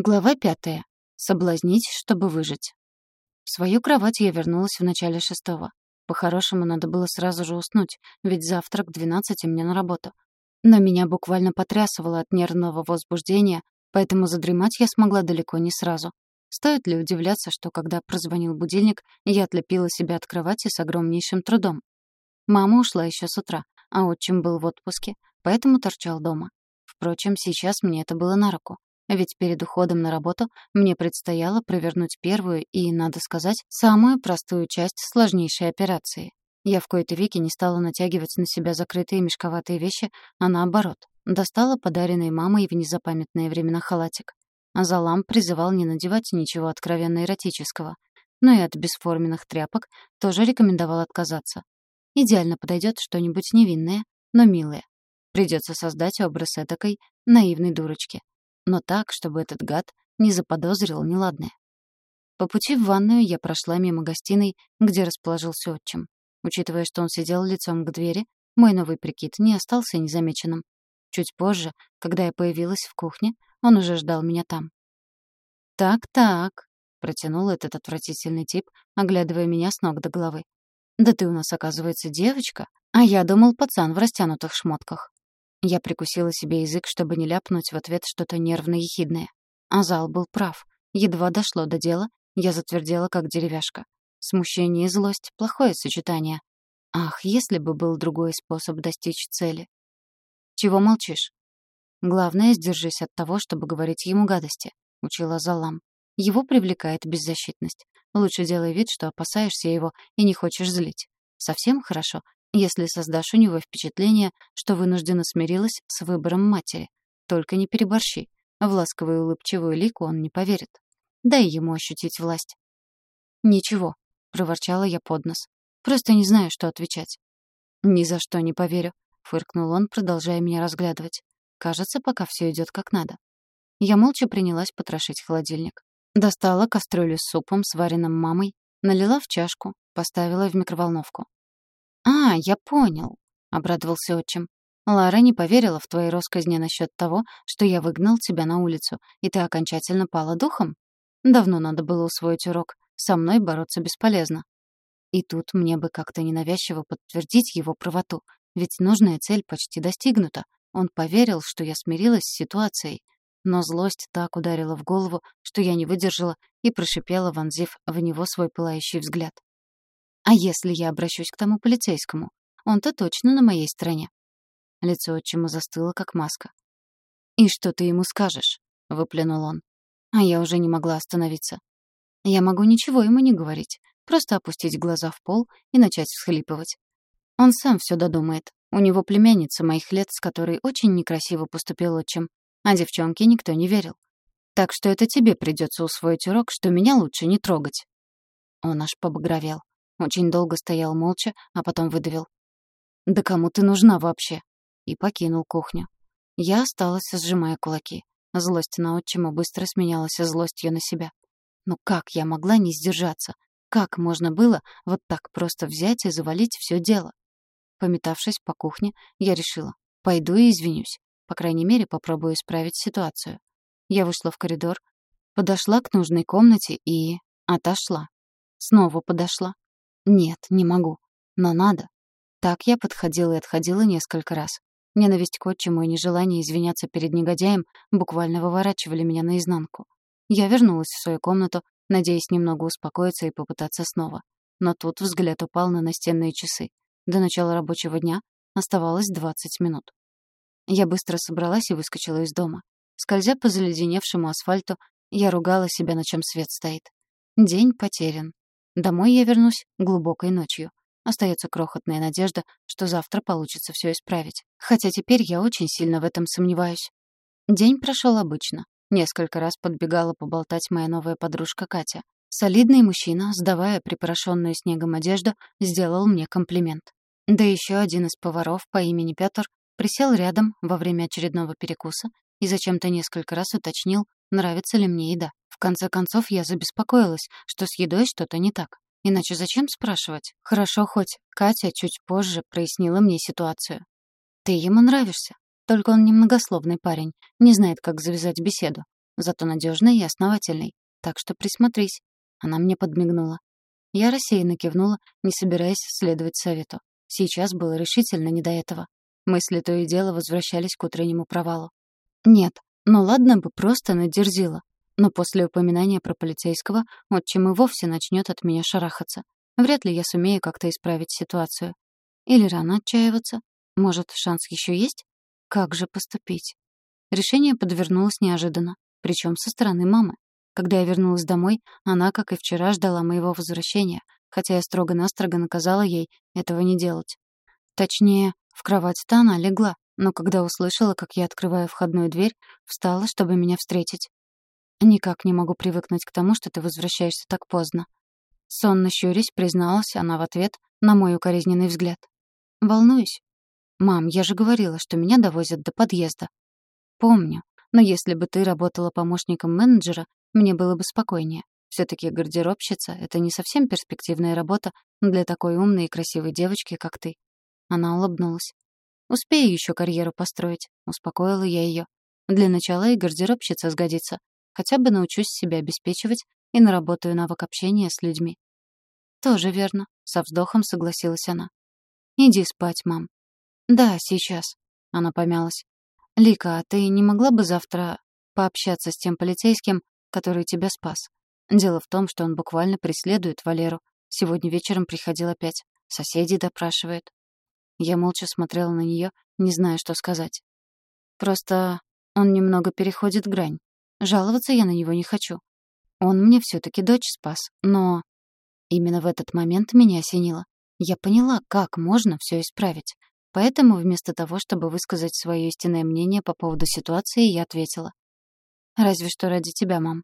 Глава пятая. Соблазнить, чтобы выжить. В свою кровать я вернулась в начале шестого. По-хорошему, надо было сразу же уснуть, ведь завтра к двенадцати мне на работу. Но меня буквально потрясывало от нервного возбуждения, поэтому задремать я смогла далеко не сразу. Стоит ли удивляться, что когда прозвонил будильник, я отлепила себя от кровати с огромнейшим трудом. Мама ушла еще с утра, а отчим был в отпуске, поэтому торчал дома. Впрочем, сейчас мне это было на руку. Ведь перед уходом на работу мне предстояло провернуть первую и, надо сказать, самую простую часть сложнейшей операции. Я в кои-то веки не стала натягивать на себя закрытые мешковатые вещи, а наоборот, достала подаренный мамой в незапамятные времена халатик. А Залам призывал не надевать ничего откровенно эротического. Но и от бесформенных тряпок тоже рекомендовал отказаться. Идеально подойдет что-нибудь невинное, но милое. Придется создать образ этакой наивной дурочки но так, чтобы этот гад не заподозрил неладное. По пути в ванную я прошла мимо гостиной, где расположился отчим. Учитывая, что он сидел лицом к двери, мой новый прикид не остался незамеченным. Чуть позже, когда я появилась в кухне, он уже ждал меня там. «Так-так», — протянул этот отвратительный тип, оглядывая меня с ног до головы. «Да ты у нас, оказывается, девочка, а я думал, пацан в растянутых шмотках». Я прикусила себе язык, чтобы не ляпнуть в ответ что-то нервно-ехидное. А зал был прав. Едва дошло до дела, я затвердела, как деревяшка. Смущение и злость — плохое сочетание. Ах, если бы был другой способ достичь цели. Чего молчишь? Главное, сдержись от того, чтобы говорить ему гадости, — учила Залам. Его привлекает беззащитность. Лучше делай вид, что опасаешься его и не хочешь злить. Совсем хорошо, если создашь у него впечатление, что вынужденно смирилась с выбором матери. Только не переборщи. В ласковую улыбчивую лику он не поверит. Дай ему ощутить власть. «Ничего», — проворчала я под нос. «Просто не знаю, что отвечать». «Ни за что не поверю», — фыркнул он, продолжая меня разглядывать. «Кажется, пока все идет как надо». Я молча принялась потрошить холодильник. Достала кастрюлю с супом, сваренным мамой, налила в чашку, поставила в микроволновку. «А, я понял», — обрадовался отчим. «Лара не поверила в твои россказни насчет того, что я выгнал тебя на улицу, и ты окончательно пала духом? Давно надо было усвоить урок. Со мной бороться бесполезно». И тут мне бы как-то ненавязчиво подтвердить его правоту, ведь нужная цель почти достигнута. Он поверил, что я смирилась с ситуацией. Но злость так ударила в голову, что я не выдержала и прошипела, вонзив в него свой пылающий взгляд. А если я обращусь к тому полицейскому? Он-то точно на моей стороне. Лицо отчима застыло, как маска. «И что ты ему скажешь?» — выплюнул он. А я уже не могла остановиться. Я могу ничего ему не говорить, просто опустить глаза в пол и начать всхлипывать. Он сам все додумает. У него племянница моих лет, с которой очень некрасиво поступил отчим, а девчонке никто не верил. Так что это тебе придется усвоить урок, что меня лучше не трогать. Он аж побагровел. Очень долго стоял молча, а потом выдавил. «Да кому ты нужна вообще?» И покинул кухню. Я осталась, сжимая кулаки. Злость на отчима быстро сменялась злостью на себя. Но как я могла не сдержаться? Как можно было вот так просто взять и завалить все дело? Пометавшись по кухне, я решила, пойду и извинюсь. По крайней мере, попробую исправить ситуацию. Я вышла в коридор, подошла к нужной комнате и... отошла. Снова подошла, нет, не могу. Но надо. Так я подходила и отходила несколько раз. Ненависть к отчиму и нежелание извиняться перед негодяем буквально выворачивали меня наизнанку. Я вернулась в свою комнату, надеясь немного успокоиться и попытаться снова. Но тут взгляд упал на настенные часы. До начала рабочего дня оставалось 20 минут. Я быстро собралась и выскочила из дома. Скользя по заледеневшему асфальту, я ругала себя, на чем свет стоит. День потерян. Домой я вернусь глубокой ночью. Остается крохотная надежда, что завтра получится все исправить. Хотя теперь я очень сильно в этом сомневаюсь. День прошел обычно. Несколько раз подбегала поболтать моя новая подружка Катя. Солидный мужчина, сдавая припорошенную снегом одежду, сделал мне комплимент. Да еще один из поваров по имени Петр присел рядом во время очередного перекуса и зачем-то несколько раз уточнил, нравится ли мне еда. В конце концов, я забеспокоилась, что с едой что-то не так. Иначе зачем спрашивать? Хорошо хоть Катя чуть позже прояснила мне ситуацию. Ты ему нравишься. Только он немногословный парень, не знает, как завязать беседу. зато надежный и основательный. Так что присмотрись. Она мне подмигнула. Я рассеянно кивнула, не собираясь следовать совету. Сейчас было решительно не до этого. Мысли то и дело возвращались к утреннему провалу. Нет, ну ладно бы просто надерзила. Но после упоминания про полицейского отчим и вовсе начнет от меня шарахаться. Вряд ли я сумею как-то исправить ситуацию. Или рано отчаиваться. Может, шанс еще есть? Как же поступить? Решение подвернулось неожиданно, причем со стороны мамы. Когда я вернулась домой, она, как и вчера, ждала моего возвращения, хотя я строго-настрого наказала ей этого не делать. Точнее, в кровать-то она легла, но когда услышала, как я открываю входную дверь, встала, чтобы меня встретить. «Никак не могу привыкнуть к тому, что ты возвращаешься так поздно». Сонно щурясь, призналась она в ответ на мой укоризненный взгляд. «Волнуюсь. Мам, я же говорила, что меня довозят до подъезда». «Помню. Но если бы ты работала помощником менеджера, мне было бы спокойнее. Все-таки гардеробщица — это не совсем перспективная работа для такой умной и красивой девочки, как ты. Она улыбнулась. «Успею еще карьеру построить», — успокоила я ее. «Для начала и гардеробщица сгодится. Хотя бы научусь себя обеспечивать и наработаю навык общения с людьми». «Тоже верно», — со вздохом согласилась она. «Иди спать, мам». «Да, сейчас», — она помялась. «Лика, а ты не могла бы завтра пообщаться с тем полицейским, который тебя спас? Дело в том, что он буквально преследует Валеру. Сегодня вечером приходил опять. Соседи допрашивает. Я молча смотрела на нее, не зная, что сказать. Просто он немного переходит грань. Жаловаться я на него не хочу. Он мне все-таки дочь спас, но... Именно в этот момент меня осенило. Я поняла, как можно все исправить. Поэтому вместо того, чтобы высказать свое истинное мнение по поводу ситуации, я ответила. «Разве что ради тебя, мам».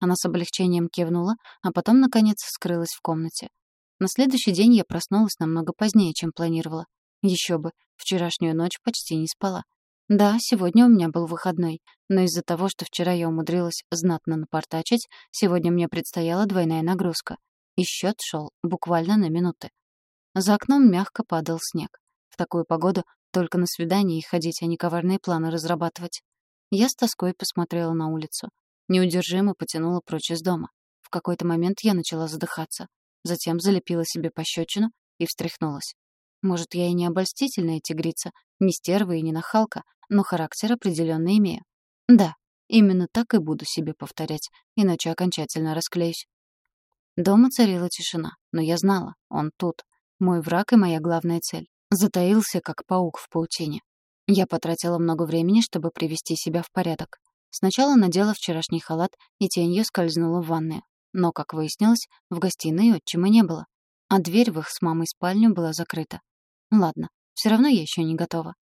Она с облегчением кивнула, а потом, наконец, скрылась в комнате. На следующий день я проснулась намного позднее, чем планировала. Еще бы, вчерашнюю ночь почти не спала. Да, сегодня у меня был выходной, но из-за того, что вчера я умудрилась знатно напортачить, сегодня мне предстояла двойная нагрузка. И счет шел буквально на минуты. За окном мягко падал снег. В такую погоду только на свидание ходить, а не коварные планы разрабатывать. Я с тоской посмотрела на улицу. Неудержимо потянула прочь из дома. В какой-то момент я начала задыхаться. Затем залепила себе пощечину и встряхнулась. Может, я и не обольстительная тигрица, не стерва и не нахалка, но характер определенно имею. Да, именно так и буду себе повторять, иначе окончательно расклеюсь. Дома царила тишина, но я знала, он тут. Мой враг и моя главная цель. Затаился, как паук в паутине. Я потратила много времени, чтобы привести себя в порядок. Сначала надела вчерашний халат и тенью скользнула в ванную. Но, как выяснилось, в гостиной отчима не было. А дверь в их с мамой спальню была закрыта. Ладно, все равно я еще не готова.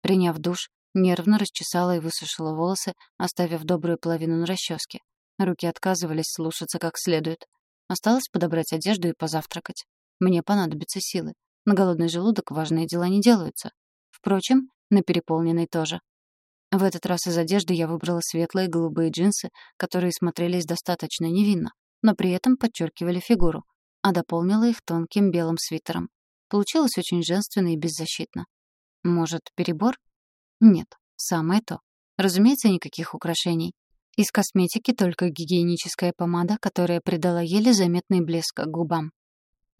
Приняв душ, нервно расчесала и высушила волосы, оставив добрую половину на расческе. Руки отказывались слушаться как следует. Осталось подобрать одежду и позавтракать. Мне понадобятся силы. На голодный желудок важные дела не делаются. Впрочем, на переполненный тоже. В этот раз из одежды я выбрала светлые голубые джинсы, которые смотрелись достаточно невинно, но при этом подчеркивали фигуру, а дополнила их тонким белым свитером. Получилось очень женственно и беззащитно. Может, перебор? Нет, самое то. Разумеется, никаких украшений. Из косметики только гигиеническая помада, которая придала еле заметный блеск губам.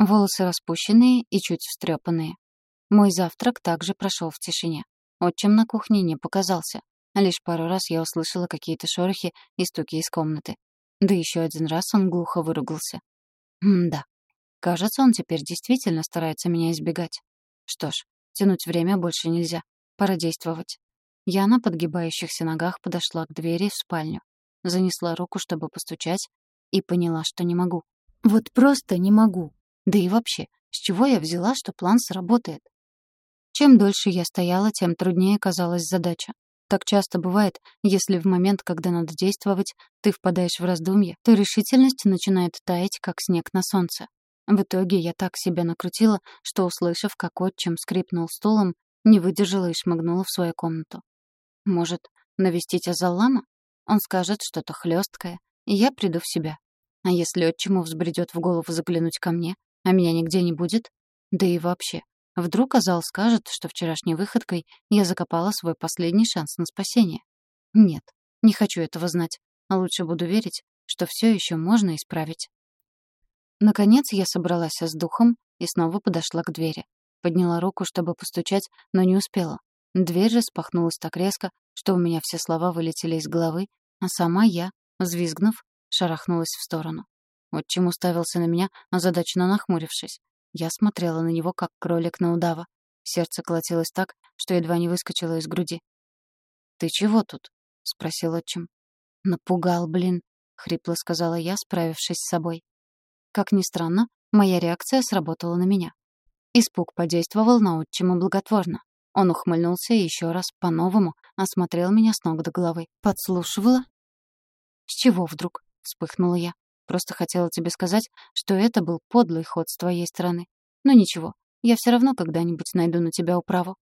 Волосы распущенные и чуть встрепанные. Мой завтрак также прошел в тишине. Отчим на кухне не показался. Лишь пару раз я услышала какие-то шорохи и стуки из комнаты. Да еще один раз он глухо выругался. М-да. Кажется, он теперь действительно старается меня избегать. Что ж, тянуть время больше нельзя. Пора действовать. Я на подгибающихся ногах подошла к двери в спальню. Занесла руку, чтобы постучать, и поняла, что не могу. Вот просто не могу. Да и вообще, с чего я взяла, что план сработает? Чем дольше я стояла, тем труднее казалась задача. Так часто бывает, если в момент, когда надо действовать, ты впадаешь в раздумье, то решительность начинает таять, как снег на солнце. В итоге я так себя накрутила, что, услышав, как отчим скрипнул стулом, не выдержала и шмыгнула в свою комнату. Может, навестить Азаллама? Он скажет что-то хлесткое, и я приду в себя. А если отчиму взбредет в голову заглянуть ко мне, а меня нигде не будет? Да и вообще, вдруг Азал скажет, что вчерашней выходкой я закопала свой последний шанс на спасение. Нет, Не хочу этого знать. А лучше буду верить, что все еще можно исправить. Наконец я собралась с духом и снова подошла к двери. Подняла руку, чтобы постучать, но не успела. Дверь распахнулась так резко, что у меня все слова вылетели из головы, а сама я, взвизгнув, шарахнулась в сторону. Отчим уставился на меня, озадаченно нахмурившись. Я смотрела на него, как кролик на удава. Сердце колотилось так, что едва не выскочило из груди. «Ты чего тут?» — спросил отчим. «Напугал, блин», — хрипло сказала я, справившись с собой. Как ни странно, моя реакция сработала на меня. Испуг подействовал на отчима благотворно. Он ухмыльнулся еще раз по-новому осмотрел меня с ног до головы. «Подслушивала?» «С чего вдруг?» — вспыхнула я. «Просто хотела тебе сказать, что это был подлый ход с твоей стороны. Но ничего, я все равно когда-нибудь найду на тебя управу».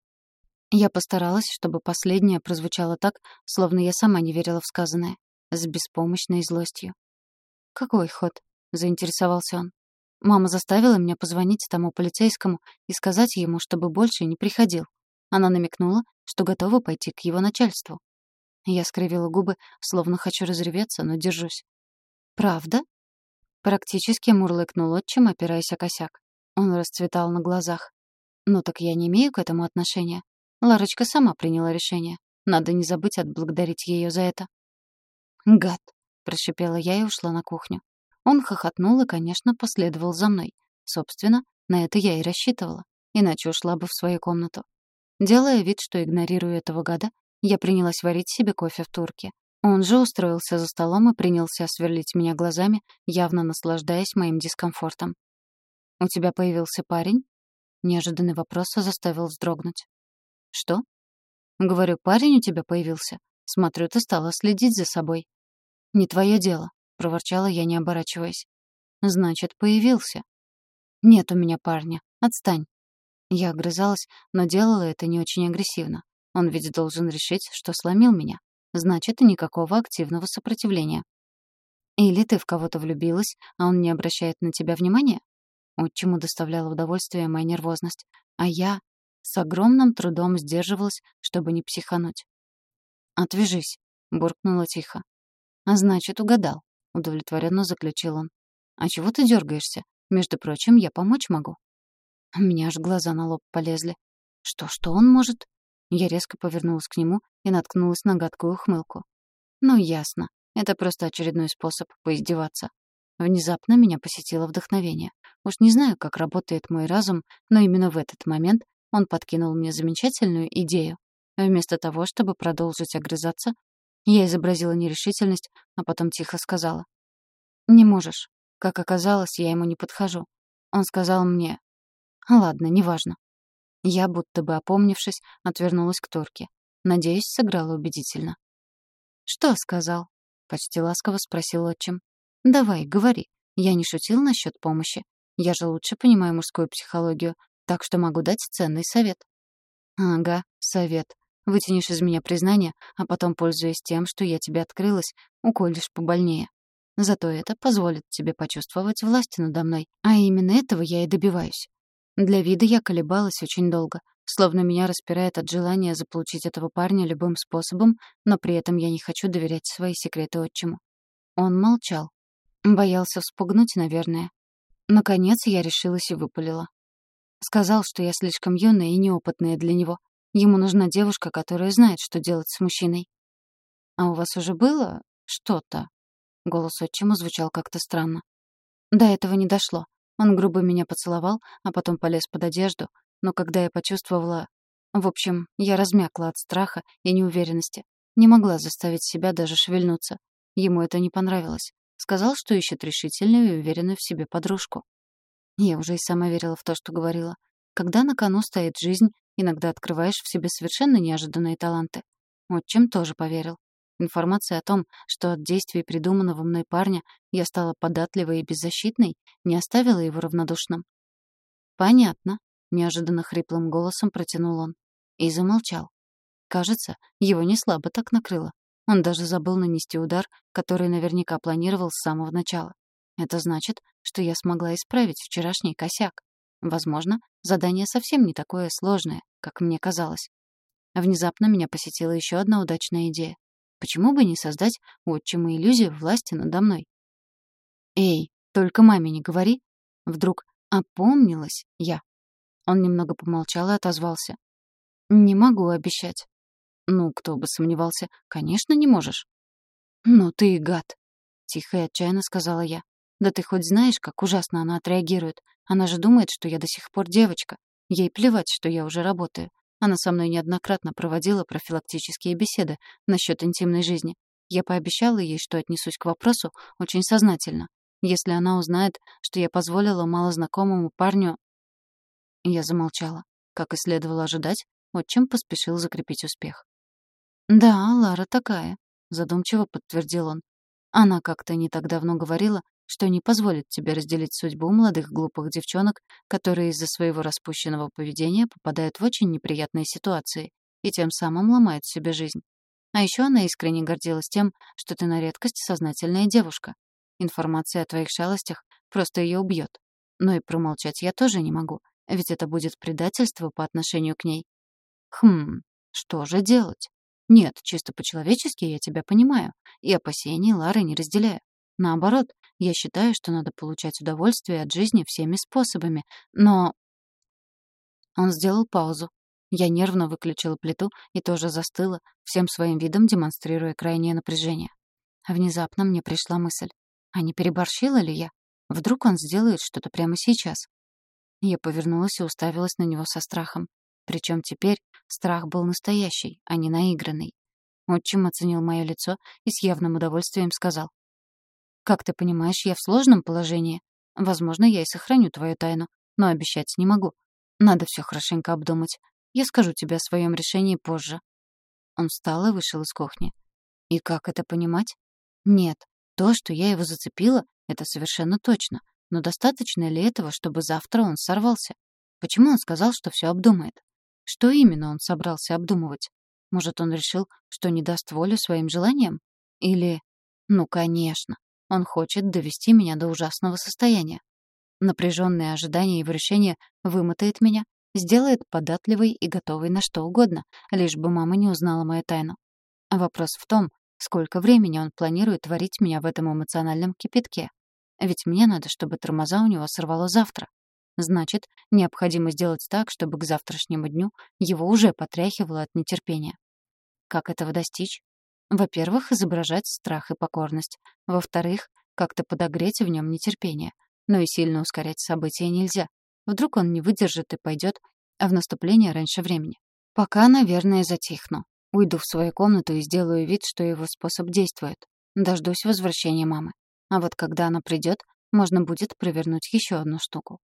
Я постаралась, чтобы последнее прозвучало так, словно я сама не верила в сказанное, с беспомощной злостью. «Какой ход?» — заинтересовался он. Мама заставила меня позвонить тому полицейскому и сказать ему, чтобы больше не приходил. Она намекнула, что готова пойти к его начальству. Я скривила губы, словно хочу разреветься, но держусь. «Правда?» Практически мурлыкнул отчим, опираясь о косяк. Он расцветал на глазах. «Ну так я не имею к этому отношения. Ларочка сама приняла решение. Надо не забыть отблагодарить ее за это». «Гад!» — прошипела я и ушла на кухню. Он хохотнул и, конечно, последовал за мной. Собственно, на это я и рассчитывала. Иначе ушла бы в свою комнату. Делая вид, что игнорирую этого гада, я принялась варить себе кофе в турке. Он же устроился за столом и принялся сверлить меня глазами, явно наслаждаясь моим дискомфортом. «У тебя появился парень?» Неожиданный вопрос заставил вздрогнуть. «Что?» «Говорю, парень у тебя появился. Смотрю, ты стала следить за собой». «Не твое дело», — проворчала я, не оборачиваясь. «Значит, появился». «Нет у меня парня. Отстань». Я огрызалась, но делала это не очень агрессивно. Он ведь должен решить, что сломил меня. Значит, никакого активного сопротивления. Или ты в кого-то влюбилась, а он не обращает на тебя внимания? Вот чему доставляла удовольствие моя нервозность. А я с огромным трудом сдерживалась, чтобы не психануть. «Отвяжись», — буркнула тихо. «А значит, угадал», — удовлетворенно заключил он. «А чего ты дергаешься? Между прочим, я помочь могу». У меня аж глаза на лоб полезли. Что, что он может? Я резко повернулась к нему и наткнулась на гадкую ухмылку. Ну, ясно. Это просто очередной способ поиздеваться. Внезапно меня посетило вдохновение. Уж не знаю, как работает мой разум, но именно в этот момент он подкинул мне замечательную идею. Вместо того, чтобы продолжить огрызаться, я изобразила нерешительность, а потом тихо сказала. «Не можешь. Как оказалось, я ему не подхожу. Он сказал мне, Ладно, неважно. Я, будто бы опомнившись, отвернулась к Торке. Надеюсь, сыграла убедительно. «Что сказал?» — почти ласково спросил отчим. «Давай, говори. Я не шутил насчет помощи. Я же лучше понимаю мужскую психологию, так что могу дать ценный совет». «Ага, совет. Вытянешь из меня признание, а потом, пользуясь тем, что я тебе открылась, уколешь побольнее. Зато это позволит тебе почувствовать власть надо мной. А именно этого я и добиваюсь. Для вида я колебалась очень долго, словно меня распирает от желания заполучить этого парня любым способом, но при этом я не хочу доверять свои секреты отчиму. Он молчал. Боялся вспугнуть, наверное. Наконец я решилась и выпалила. Сказал, что я слишком юная и неопытная для него. Ему нужна девушка, которая знает, что делать с мужчиной. «А у вас уже было что-то?» Голос отчима звучал как-то странно. До этого не дошло. Он грубо меня поцеловал, а потом полез под одежду, но когда я почувствовала... В общем, я размякла от страха и неуверенности. Не могла заставить себя даже шевельнуться. Ему это не понравилось. Сказал, что ищет решительную и уверенную в себе подружку. Я уже и сама верила в то, что говорила. Когда на кону стоит жизнь, иногда открываешь в себе совершенно неожиданные таланты. Отчим тоже поверил. Информация о том, что от действий придуманного мной парня я стала податливой и беззащитной, не оставила его равнодушным. «Понятно», — неожиданно хриплым голосом протянул он. И замолчал. Кажется, его не слабо так накрыло. Он даже забыл нанести удар, который наверняка планировал с самого начала. Это значит, что я смогла исправить вчерашний косяк. Возможно, задание совсем не такое сложное, как мне казалось. Внезапно меня посетила еще одна удачная идея. Почему бы не создать отчима иллюзию власти надо мной? «Эй, только маме не говори!» Вдруг опомнилась я. Он немного помолчал и отозвался. «Не могу обещать». «Ну, кто бы сомневался, конечно, не можешь». «Ну ты и гад», — тихо и отчаянно сказала я. «Да ты хоть знаешь, как ужасно она отреагирует? Она же думает, что я до сих пор девочка. Ей плевать, что я уже работаю. Она со мной неоднократно проводила профилактические беседы насчет интимной жизни. Я пообещала ей, что отнесусь к вопросу очень сознательно. Если она узнает, что я позволила малознакомому парню... Я замолчала. Как и следовало ожидать, отчим поспешил закрепить успех. «Да, Лара такая», — задумчиво подтвердил он. «Она как-то не так давно говорила, что не позволит тебе разделить судьбу молодых глупых девчонок, которые из-за своего распущенного поведения попадают в очень неприятные ситуации и тем самым ломают себе жизнь. А еще она искренне гордилась тем, что ты на редкость сознательная девушка. Информация о твоих шалостях просто ее убьет. Но и промолчать я тоже не могу, ведь это будет предательство по отношению к ней. Хм, что же делать? Нет, чисто по-человечески я тебя понимаю, и опасений Лары не разделяю. Наоборот, я считаю, что надо получать удовольствие от жизни всеми способами, но... Он сделал паузу. Я нервно выключила плиту и тоже застыла, всем своим видом демонстрируя крайнее напряжение. Внезапно мне пришла мысль. А не переборщила ли я? Вдруг он сделает что-то прямо сейчас? Я повернулась и уставилась на него со страхом. Причем теперь страх был настоящий, а не наигранный. Отчим оценил мое лицо и с явным удовольствием сказал. «Как ты понимаешь, я в сложном положении. Возможно, я и сохраню твою тайну, но обещать не могу. Надо все хорошенько обдумать. Я скажу тебе о своем решении позже». Он встал и вышел из кухни. «И как это понимать?» «Нет, то, что я его зацепила, это совершенно точно. Но достаточно ли этого, чтобы завтра он сорвался? Почему он сказал, что все обдумает? Что именно он собрался обдумывать? Может, он решил, что не даст волю своим желаниям? Или... Ну, конечно. Он хочет довести меня до ужасного состояния. Напряженное ожидание его решения вымотает меня, сделает податливой и готовой на что угодно, лишь бы мама не узнала мою тайну. Вопрос в том, Сколько времени он планирует творить меня в этом эмоциональном кипятке? Ведь мне надо, чтобы тормоза у него сорвало завтра. Значит, необходимо сделать так, чтобы к завтрашнему дню его уже потряхивало от нетерпения. Как этого достичь? Во-первых, изображать страх и покорность. Во-вторых, как-то подогреть в нем нетерпение. Но и сильно ускорять события нельзя. Вдруг он не выдержит и пойдет в наступление раньше времени. Пока, наверное, затихну. Уйду в свою комнату и сделаю вид, что его способ действует. Дождусь возвращения мамы. А вот когда она придет, можно будет провернуть еще одну штуку.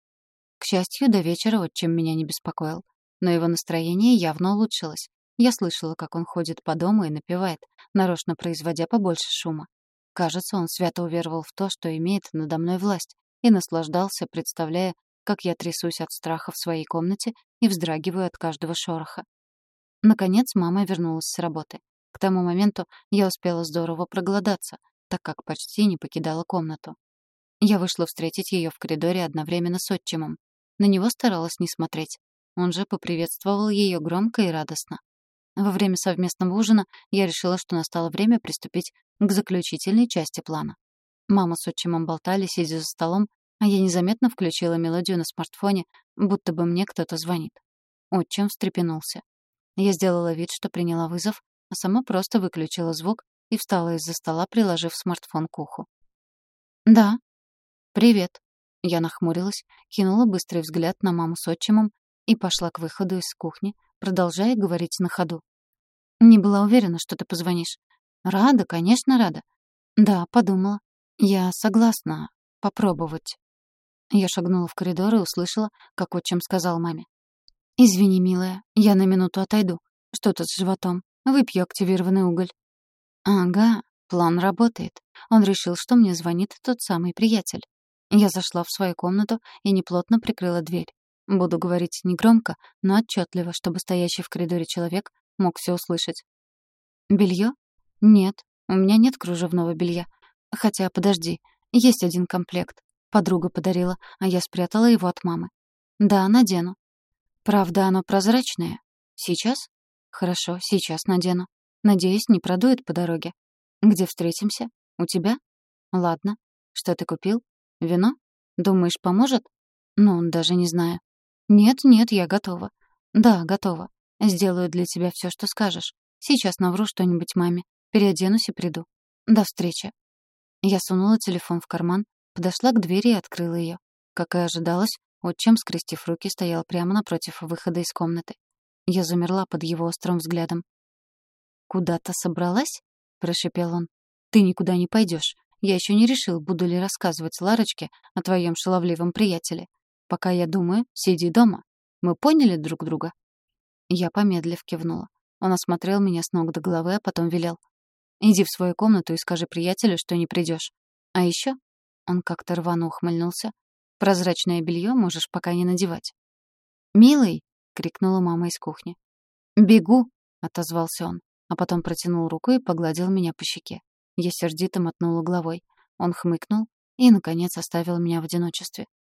К счастью, до вечера отчим меня не беспокоил. Но его настроение явно улучшилось. Я слышала, как он ходит по дому и напевает, нарочно производя побольше шума. Кажется, он свято уверовал в то, что имеет надо мной власть, и наслаждался, представляя, как я трясусь от страха в своей комнате и вздрагиваю от каждого шороха. Наконец мама вернулась с работы. К тому моменту я успела здорово проголодаться, так как почти не покидала комнату. Я вышла встретить ее в коридоре одновременно с отчимом. На него старалась не смотреть. Он же поприветствовал ее громко и радостно. Во время совместного ужина я решила, что настало время приступить к заключительной части плана. Мама с отчимом болтали, сидя за столом, а я незаметно включила мелодию на смартфоне, будто бы мне кто-то звонит. Отчим встрепенулся. Я сделала вид, что приняла вызов, а сама просто выключила звук и встала из-за стола, приложив смартфон к уху. «Да». «Привет». Я нахмурилась, кинула быстрый взгляд на маму с отчимом и пошла к выходу из кухни, продолжая говорить на ходу. «Не была уверена, что ты позвонишь». «Рада, конечно, рада». «Да, подумала. Я согласна попробовать». Я шагнула в коридор и услышала, как отчим сказал маме. «Извини, милая, я на минуту отойду. Что-то с животом. Выпью активированный уголь». «Ага, план работает. Он решил, что мне звонит тот самый приятель. Я зашла в свою комнату и неплотно прикрыла дверь. Буду говорить негромко, но отчетливо, чтобы стоящий в коридоре человек мог все услышать. Белье? Нет, у меня нет кружевного белья. Хотя, подожди, есть один комплект. Подруга подарила, а я спрятала его от мамы. Да, надену. Правда, оно прозрачное. Сейчас? Хорошо, сейчас надену. Надеюсь, не продует по дороге. Где встретимся? У тебя? Ладно. Что ты купил? Вино? Думаешь, поможет? Ну, даже не знаю. Нет, нет, я готова. Да, готова. Сделаю для тебя все, что скажешь. Сейчас навру что-нибудь маме. Переоденусь и приду. До встречи. Я сунула телефон в карман, подошла к двери и открыла ее. Как и ожидалось, отчим, скрестив руки, стоял прямо напротив выхода из комнаты. Я замерла под его острым взглядом. «Куда-то собралась?» — прошепел он. «Ты никуда не пойдешь. Я еще не решил, буду ли рассказывать Ларочке о твоем шаловливом приятеле. Пока я думаю, сиди дома. Мы поняли друг друга?» Я помедлив кивнула. Он осмотрел меня с ног до головы, а потом велел. «Иди в свою комнату и скажи приятелю, что не придешь. А еще...» Он как-то рвано ухмыльнулся. «Прозрачное белье можешь пока не надевать». «Милый!» — крикнула мама из кухни. «Бегу!» — отозвался он, а потом протянул руку и погладил меня по щеке. Я сердито мотнула головой. Он хмыкнул и, наконец, оставил меня в одиночестве.